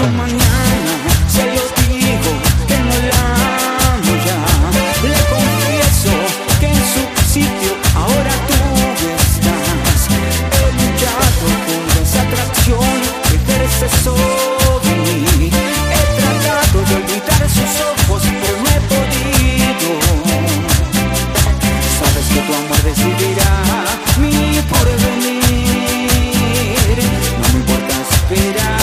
mucho mañana se lo digo que no la amo ya. Le confieso que en su sitio ahora tú estás. He luchado por esa atracción que crece sobre mí. He tratado de olvidar sus ojos, pero no he podido. Sabes que tu amor decidirá mi porvenir. No me importa esperar.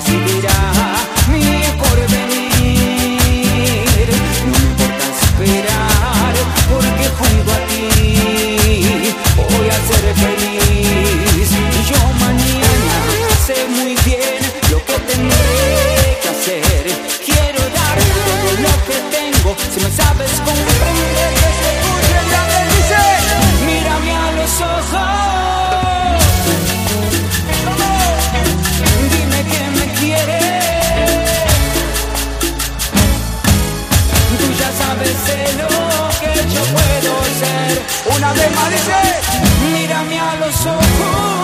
Ojos, de Malice, mírame a los ojos.